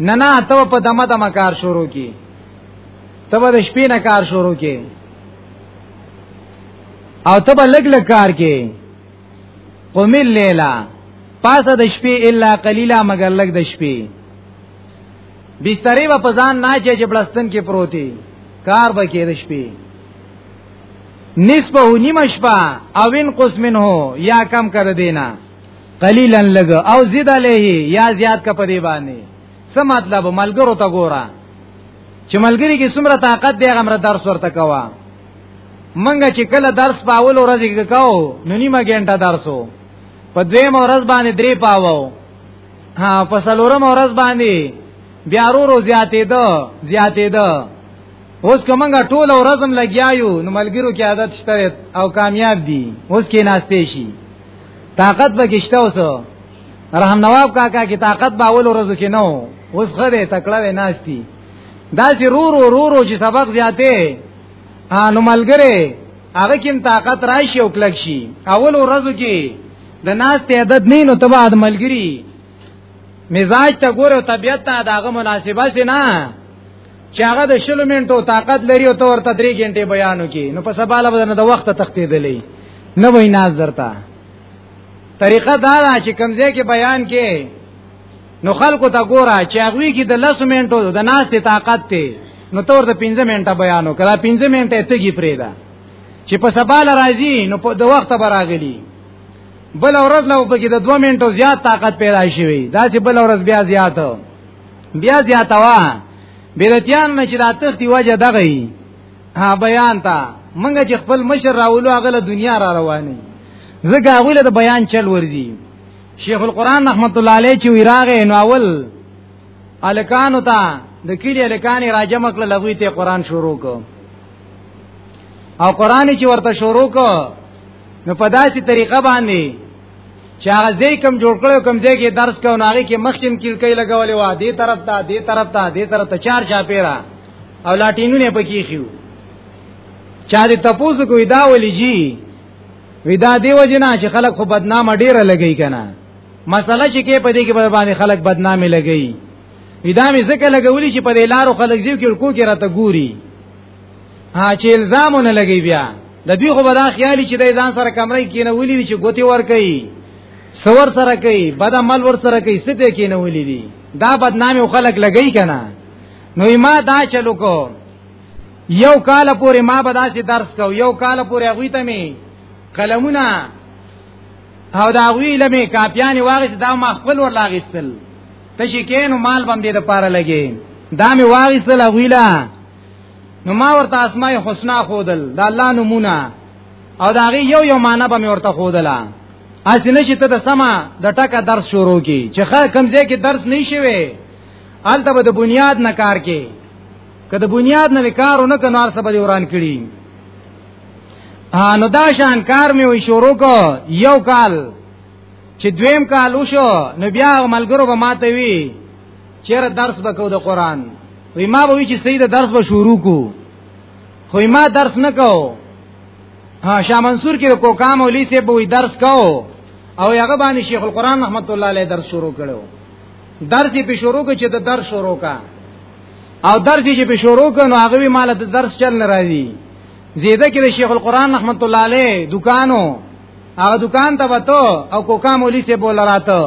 نه نه ته په دمه دمه کار شروع کی ته به شپې نه کار شروع کی او ته به لګ لګ کار کی قوم الليلا پاسه د شپې الا قليلا مگر لګ د شپې بسترې و پزان نه چې چې بلستن کې پروتي کار به کې د شپې نسبه نیمه شپه او ان قسمن هو یا کم کړ دینا قلیلا لګ او زید علیه یا زیات کا پدی باندې څه مطلب ملګرو ته ګورا چې ملګری کې څومره طاقت دی هغه مر درس ورته کوا منګه چې کله درس پاول ورځ کې کاو نو نیمه ګنټه درسو په دویم ورځ باندې درې پاوو ها په سلورم ورځ باندې بیا ورو زیاتې ده زیاتې ده اوس کومنګه ټول ورځم لګیایو نو ملګرو کې عادت شته او کامیاب دي اوس کې ناشته شي طاقت به کېشته اوسو رحم نواب کاکا کې طاقت به اول ورځو کې نو اوس غره تکړه و ناشتي دا چې رو رو رو رو چې سبق زیاته انو ملګری هغه کې طاقت راشي او کلک شي اول ورځو کې د ناس ته عدد نه نو تبا د ملګری مزاج ته ګوره طبيعت ته داغه مناسبه نه چې هغه د شلو منټو طاقت لري او ته ورته درې غنټې بیان وکي نو په سبا له بدن د وخت تختیدلې نه وای ناز درته طریقه دا ده چې کمزې کې بیان کې نو خلکو ته ګوره چې هغه کې د لس منټو د ناز ته طاقت ته نو تور د 15 منټه بیانو کړه 15 منټه ته کی پریدا چې په سبا ل راځي نو په د وخت براغلی بل ورځ لو په کې د 2 منټو زیات طاقت پیدا شي دا چې بل ورځ بیا زیات بیا زیاتوا بیرتیان نه چې راتخ دی وجه دغه ها بیان تا منګه چې خپل مشر راولو هغه له دنیا را رواني زګه هغه له بیان چل ورزي شیخ القران رحمت الله علیه چې ویراغه نو اول الکانو تا د کلی الکانې راجم کړ لغوی ته قران شروع کو او قران چې ورته شروع کو نو په داسې طریقه باندې چې هغه ځای کم جوړ کړو کم ځای کې درس کوو هغه کې مخکیم کړکۍ لګولې و دې طرف ته دې طرف ته دې طرف ته چار چا پیرا او لاټینونه پکې خيو چا دې تپوس کوی دا ولې جی ودا دیو جنا چې خلک خو بدنامه ډیره لګی کنه مسله چې کې په دې کې باندې خلک بدنامي لګی ودا مې ځکه لګولې چې په دې لارو خلک ځیو کې ورکو کې راته ګوري ها چې الزامونه لګي بیا د دوی خو به دا خیالي چې د ځان سره کمرې کې نه ولې چې ګوتی ور کوي سور سره کوي بد عمل ور سره کوي ستې کې نه ولې دي دا بدنامي خلک لګي کنه نو ما دا چلو کو یو کال پورې ما به داسې درس کو یو کال پورې هغه ته می قلمونه او دا غوی لمه کاپیان واغس دا ما خپل ور لاغستل تشی کینو مال بم دې د پاره لګي دا می واغستل غویلا نو ما ورته اسماء الحسنا خودل دا الله نمونه او دا غي یو یو معنا به ورته خودله اسی نشي ته د سما د ټکا درس شروع کی چې خا کم ځای کې درس نه شي وي الته به د بنیاد نه کار کې که د بنیاد نه کار نه کنه ارسه به وران کړي نو دا شان کار مې وي شروع کو یو کال چې دویم کال وشو نو بیا ملګرو به ماته وی چیرې درس وکاو د قران وی ما به وی چې سید درس به شروع کو خو ما درس نه کو ها شاه منصور کې کوکام اولی سه به درس کو او هغه باندې شیخ القران رحمت الله علیه درس شروع کړو درس یې په شروع کې چې د درس شروع کا او درس یې په شروع کې نو هغه مال د درس چل نه راځي زیاده کې شیخ القران رحمت الله علیه دکانو هغه دکان ته وته او کوکام اولی سه بوله راته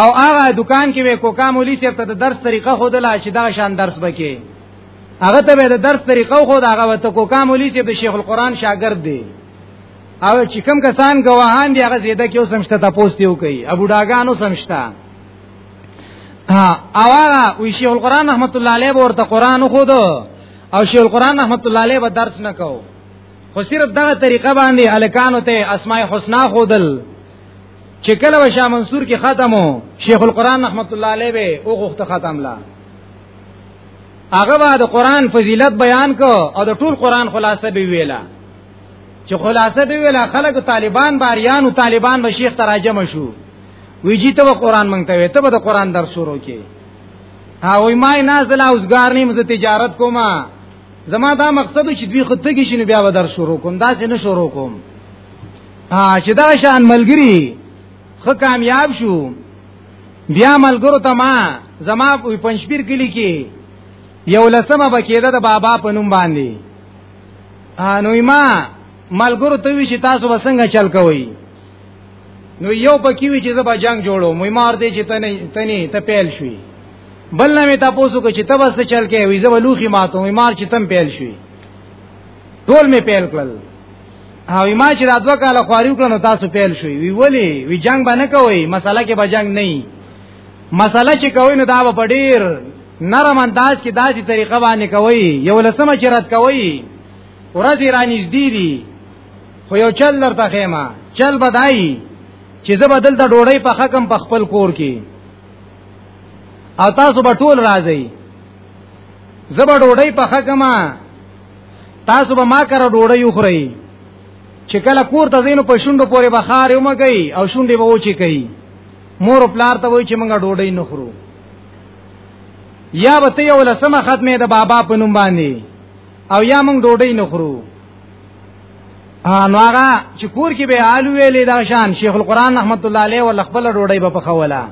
او هغه دکان کې وې کوکا مولوی صاحب ته د درس طریقه خود لا چې دا شان درس بکې هغه ته د درس طریقه خود هغه وته کوکا مولوی صاحب د شیخ القرآن شاګرد دی او چې کوم کسان گواهان دی هغه زیاده کې اوسمشته تاسو ته وکي ابو ډاګانو سمشته ها او هغه وی شیخ القرآن رحمت الله علیه ورته قرآن خود او شیخ القرآن رحمت الله علیه به درس نه کو خو صرف دغه طریقه باندې الکانو ته اسماء الحسنا خودل چې کله و شاه منصور کې ختمو شیخ القران رحمت الله علیه به او غوخت ختم لا هغه به د قران فضیلت بیان کو او د ټول قران خلاصه به ویلا چې خلاصه به ویلا خلک طالبان باریان او طالبان به شیخ تراجم شو وی جی ته قرآن مونږ ته وی ته به د قرآن درس شروع کې ها وای ما نه زلا اوسګار نیم زه تجارت کوم زما دا مقصد چې دوی خود تګی شنو بیا به درس شروع کوم دا څه نه شروع کوم ها چې دا شان ملګری خو کامیاب شو بیا ملګرو ته ما زما په پنځپیر کلی کې یو لسمه بکیده د بابا په نوم باندې نو ما ملګرو ته وی چې تاسو وسنګ چل کوئ نو یو پکې وی چې زبا جنگ جوړو مې مار دې چې تنه تنه ته پیل شوې بل نه مې تاسو کو چې تبس چل کې وی زبا لوخي ماتو مې مار چې تم پیل شوې ټول مې پیل کړل او ما چې دا دوه کاله خواري وکړه نو تاسو پیل شوي وی ولی وی جنگ باندې کوي مسله کې به جنگ نه مسله چې کوي نو دا به پډیر نرم انداز کې داسې طریقه باندې کوي یو لسمه چې رد کوي ورځ ایرانیز دی دی خو یو چل درته خېما چل بدای چې زه بدل ته ډوړې په حکم په خپل کور کې او تاسو به ټول راځي زبر ډوډۍ په حکم تاسو به ما کار ډوړی یو خورئ چې کله کور ته زینو په شونډو پورې بخار یو مګي او شونډې به وچی کوي مور او پلار ته وای چې موږ ډوډۍ نه خورو یا به ته یو لسمه ختمه د بابا په نوم باندې او یا موږ ډوډۍ نه خورو نو هغه چې کور کې به آلو ویلې دا شان شیخ القرآن رحمت الله علیه ول خپل ډوډۍ به پخوله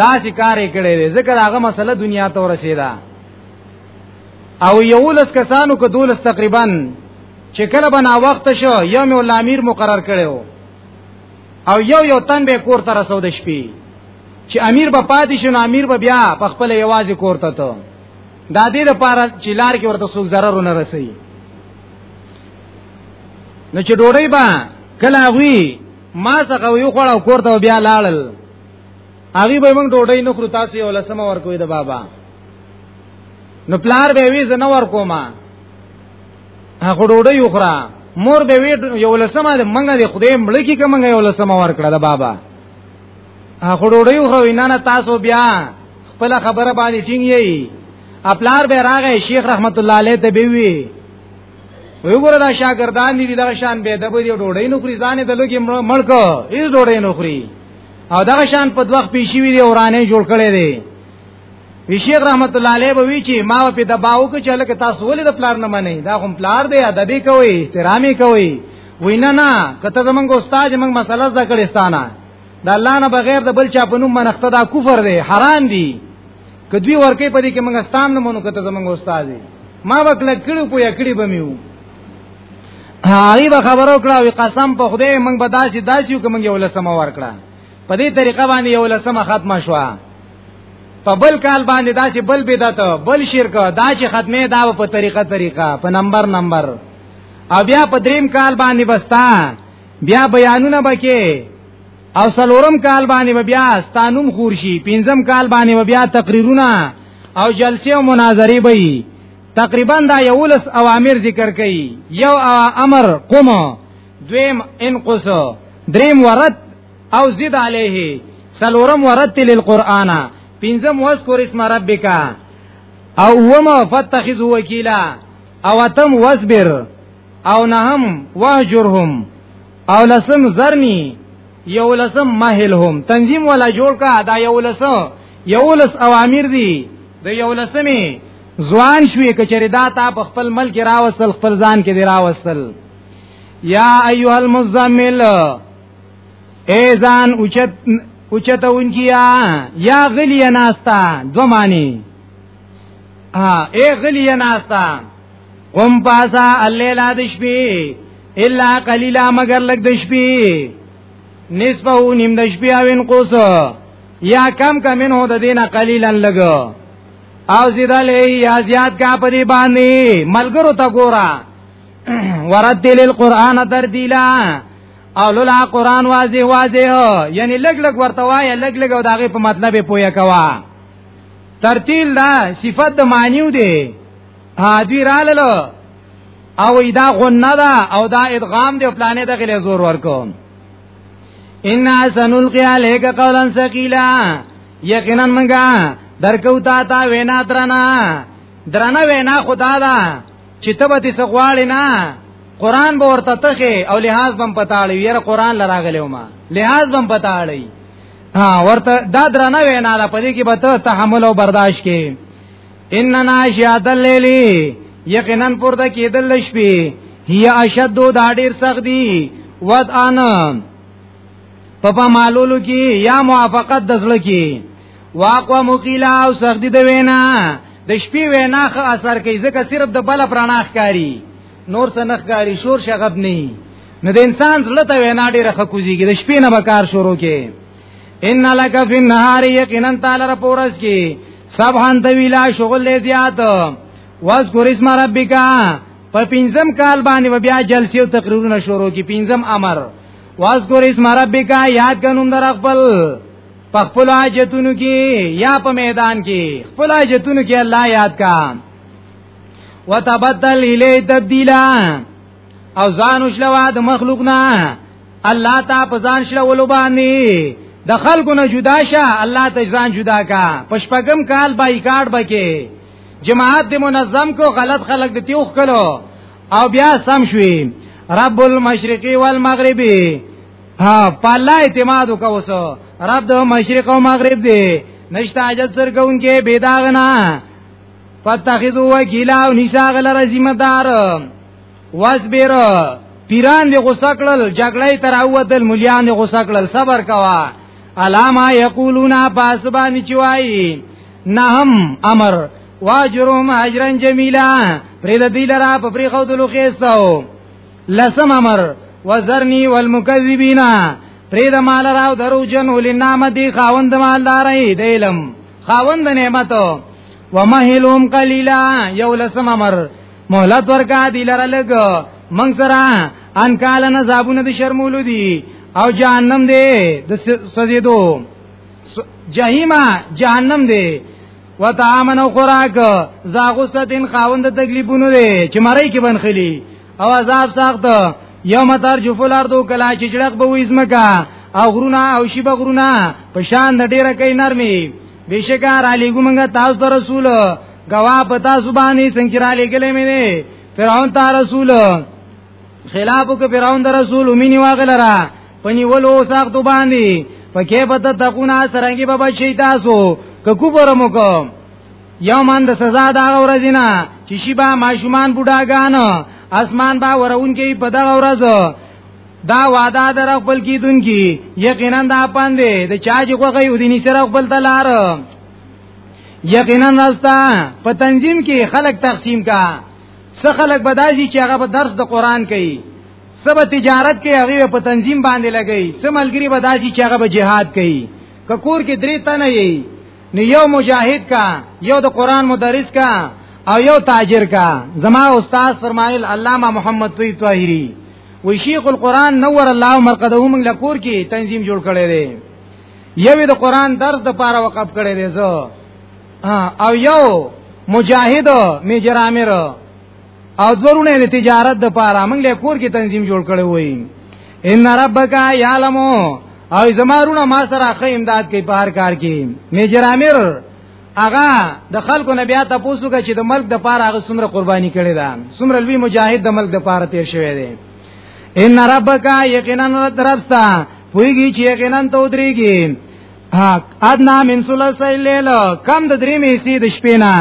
دا چې کارې کړې ذکر هغه مسله دنیا ته ورسېده او یولس کسانو که دولس تقریبا چې کله بنا وخت شو یو مې ول امیر مقرر کړو او یو یو تن به کور ته رسو د شپې چې امیر به پاتې شون امیر به بیا په خپل یوازې کور ته ته دا دې لپاره چې لار کې ورته څوک zarar نه رسي نو چې ډوړی با کله وی ما څنګه یو خړ او کور ته بیا لاړل هغه به موږ ډوډۍ نه خورو تاسو یو لسمه ورکوي د بابا نو پلار به وی زنه ور کوما هغه ډوډۍ وخوره مور به وی یو لسمه د منګه د خدای ملکی کې منګه یو لسمه ور کړه د بابا هغه ډوډۍ وخوره نه نه تاسو بیا خپل خبره باندې ټینګ یی خپلار به راغی شیخ رحمت الله علیه ته به وی وی ګوره دا شاګردان دي دا شان به د بده ډوډۍ نو خوري ځانې د لوګي ملک هیڅ ډوډۍ نو خوري او دا شان په دوخ پیشي وی دی اورانه جوړ کړي دي وی شیخ رحمت الله علیه به وی چې ما په دباو کې چاله کې تاسو ولې د پلار نه منئ دا کوم پلار دی ادبي کوي احترامي کوي وینا نه کته زمونږ استاد موږ مسله زده کړې ستانه د الله نه بغیر د بل چا په نوم منښت دا کفر دی حرام دی کدوی ورکه پدې کې موږ ستام نه مونږ کته زمونږ استاد دی ما وکړه کړو په یکړي بمیو هغه به خبرو کړه وی قسم په خدای موږ به داسې داسې کوم یو لسمه ورکړه په دې طریقه باندې یو لسمه ختمه شوه په بل کال باندې دا چې بل بدعت بل شرک دا چې ختمه دا په طریقه طریقه په نمبر نمبر او بیا په دریم کال باندې بستا بیا بیانونه بکې او سلورم کال باندې بیا ستانوم خورشي پنځم کال باندې بیا تقریرونه او جلسې او مناظرې به تقریبا دا یولس اوامر ذکر کړي یو امر قوم دویم انقص دریم ورت او زید علیه سلورم ورتل القرآن پنځم وذكر اسم ربک او وما فتخذ وکیلا او تم وصبر او نهم واجرهم او لسم زرنی یو لسم مهلهم تنظیم ولا جوړ کا دا یو لسم یو لس اوامر دی د یو لسمه ځوان شوې کچری دا تا په خپل ملک راوستل خپل ځان کې دی راوستل یا ایها المزمل ایزان اوچت اوچت اونکیا یا غلی ناستا دو معنی ها ای غلی ناستا قم پاسا الليل د شپې الا قليلا مگر لګ د شپې نصفه نیم د شپې او ان قوس یا کم کم نه د دینه قليلا لګ او زیدا لې یا زیات کا پدی باندې ملګرو تا ګورا ورتل القرآن ترتیلا او لولا قران واضح واضح یعنی لګ لګ ورته وای لګ لګ او داغه په مطلب پوهه کوا ترتیل دا صفت د معنیو دی هادی راللو او دا غنه دا او دا ادغام دی پلانې د غلې زور ورکو ان سنلقي عليك قولا ثقيلا یقینا منګه درکو تا تا وینا درنا درنا وینا خدا دا چې تبه دې سغواړې نه قران به ورته تخه او لحاظ بم پتاړي یره قران لراغلې ما لحاظ بم پتاړي ها ورته دا درنه وینا ده پدې کې به ته تحمل او برداشت کې ان ناشیات الليل یقینا پرده کېدل شپې هي اشد دا ډیر سخت دي ود ان پپا مالولو کې یا موافقت دزړه کې واقوا مقیلا او سخت دي د وینا د شپې وینا خه اثر کوي ځکه صرف د بل پراناخ کاری نور څه نخ کاری شور شغب نه نه د انسان زړه ته وینا ډیره خکوزیږي د شپې نه بکار شروع کې ان لک فی النهار یقینا تعالی را پورس کې سبحان طویلا شغل له زیات واذکر اسم ربک په پنځم کال باندې بیا جلسې او تقریرونه شروع کې پنځم امر واذکر اسم ربک یاد کنوم در خپل په خپل حاجتونو کې یا په میدان کې خپل حاجتونو کې الله یاد کا وتبدل الی تبدیلا او ځان وشلوا د مخلوق نه الله تا په ځان شلولو باندې د خلکو نه جدا شه الله ته ځان جدا کا پشپغم کال بایکاټ بکې جماعت د منظم کو غلط خلق د تیوخ کلو او بیا سم شوي رب المشرقی والمغربی ها په الله اعتماد وکوسو رب د مشرق او مغرب دی نشته اجل سر کوونکې بيداغنا فتخذو وکیلا او نساغ لره ذمہ دار واسبیر پیران دی غوسه کړل جګړې تر اوتل مليان دی غوسه کړل صبر کوا علاما یقولون پاسبانی چوي نهم امر واجرهم اجرا جمیلا پرې د دې لرا په پرې خو دلو خېستو لسم امر وزرنی والمکذبین پرید مال راو درو جن ولی نام دی خاوند مال دارای دیلم خاوند نعمتو ومهلوم قلیلا یو لسم امر مهلت ورکا دی لره لګ منګ سره ان کال نه زابونه د شرمولو دی او جهنم دی د سزیدو جهیما جهنم دی وطعامن او خوراک زاغو ستین خاوند تکلیفونو دی چې مړی کې بنخلی او عذاب سخت یوم ترجف الارض کلا چې جړق به وې زمکا او غرونه او شی به غرونه په شان د ډیره کې نرمي بشکار علی ګمنګ تاسو ته رسول غوا پتا سبحانه څنګه را لګلې مې نه فرعون ته رسول خلاف کو فرعون د رسول مینی واغلرا پنی ولو ساخت باندې پکې پتا تقونا سرنګي بابا شي تاسو ک کوبرمو کوم یومن د سزا دا ورځ نه چې شی با ماشومان بډاګان اسمان با ورون کې په دا ورځ دا وعده در خپل کیدون کی یقینا دا پاندې د چا چې کوغه یو دیني سره خپل تلار یقینا راستا په تنظیم کې خلق تقسیم کا څه خلق بدایي چې هغه په درس د قران کوي سب تجارت کې هغه په تنظیم باندې لګي سملګری بدایي چې هغه په جهاد کوي ککور کې درې تنه یي نو یو مجاهد کا یو د قران مدرس کا او یو تاجر کا زما استاد فرمایل علامه محمد طیب طاهری وی شیخ القران نور الله مرقده موږ لکور کې تنظیم جوړ کړی دی یو د قران درس د پاره وقف کړی دی زه او یو مجاهد میجر عامر او دورونه د تجارت د پاره موږ له کور کې تنظیم جوړ کړی وای ان ربک یعلمو او زمارونه ما سره خې امداد کوي په هر کار کې میجر امیر اغا د خلکو نه بیا تاسو کا چې د ملک د پاره هغه څومره قرباني کړي ده څومره لوی مجاهد د ملک د پاره تیر شوی دی ان ربک یقینا درستا پویږي چې یقینا ته ودرېږي ها ادنا من ثلث الليل کم د درې میسي د شپې نه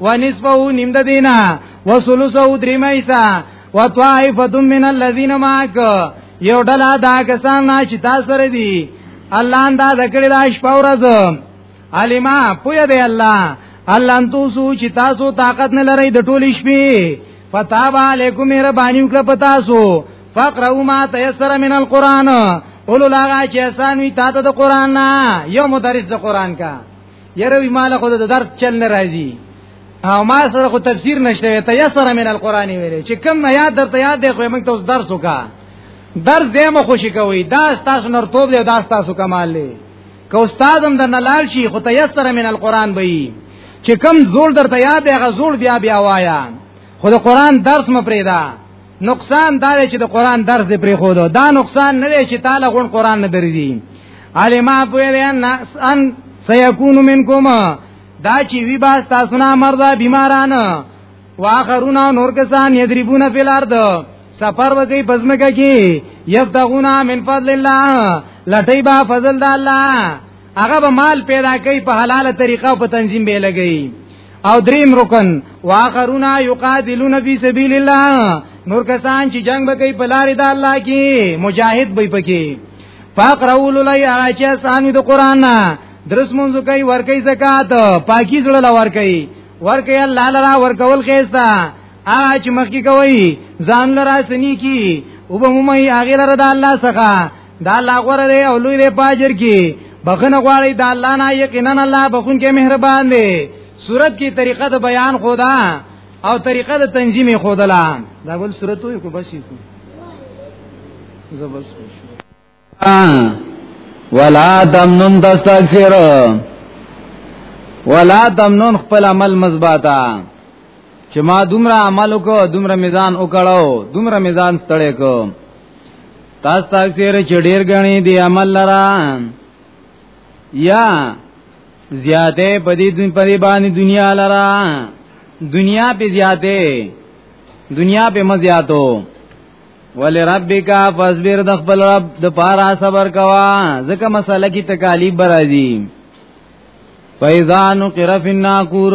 ونصفه نیم د دینا وسلسه دریم ایسا وطائفه من الذين معك یو ډلا دا کسان نه چې تاسو سره دي الله انده ذکر دا شپه ورځ علیما پوی دی الله الله انتو سو چې تاسو طاقت نه لرئ د ټولې شپې فتاب علیکم مهرباني وکړه پتا سو فقروا ما تيسر من القران اولو لاغا چې آسان وي تاسو د قران نه یو مدرس د قران کا یره وی مال خو د درس چل نه راځي او ما سره خو تفسیر نشته ته یسره من القرآن ویلې چې کوم نه یاد درته یاد دی خو موږ ته اوس درس وکا درس دې مو خوشی کوي دا تاسو نرتوب دی دا تاسو کمال دی که استاد هم در نلال شي خو ته یسره من القرآن به چې کوم زول درته یاد دی هغه زول بیا بیا وایا خو د قرآن درس مپریدا نقصان دا دی چې د قران درس دې پرې خو دا نقصان نه دی چې تعالی غون قران نه درځي علما په وی ان ان سيكون منكم دا چې وی باز تاسو نه مردا بیماران واخرون نور کسان یضربون فی الارض سفر وکي پزمکه کی یفتغونا من فضل الله لټي با فضل د الله هغه به مال پیدا کوي په حلاله طریقه او په تنظیم به لګي او دریم رکن واخرون یقاتلون فی سبیل الله نور کسان چې جنگ به کوي په لار د الله کې مجاهد به پکې فقروا لای اچا سانو د قران نه درس مونږ کوي ور کوي زکات پاکي زړه لا ور کوي ور کوي الله لرا ور کول خيستا اچ مخکي کوي ځان لرا سني کی وبمومي اغه لرا د الله څخه دا الله غره دی او لوی دی پاجر کی بخنه غواړي دا الله نه یقینا الله بخون کې مهربان دی صورت کی طریقه د بیان خدا او طریقه د تنظیم خدا لا دا بل صورت وي کو بس کو زبس ولا تمنن تستكثر ولا تمنن خپل عمل مزباتا چې ما دومره عمل وکړو دومره میزان وکړو دومره میزان ستړې کو تاسو تاکثیر چې ډیر غني دی عمل لرا یا زیاته پدی دن پدی باندې دنیا لرا دنیا په زیاته دنیا په مزیاتو ولی ربک فاصبر د خپل رب د پارا صبر کوا ځکه مسله کی تکالیف برازي فیضان قرف الناقور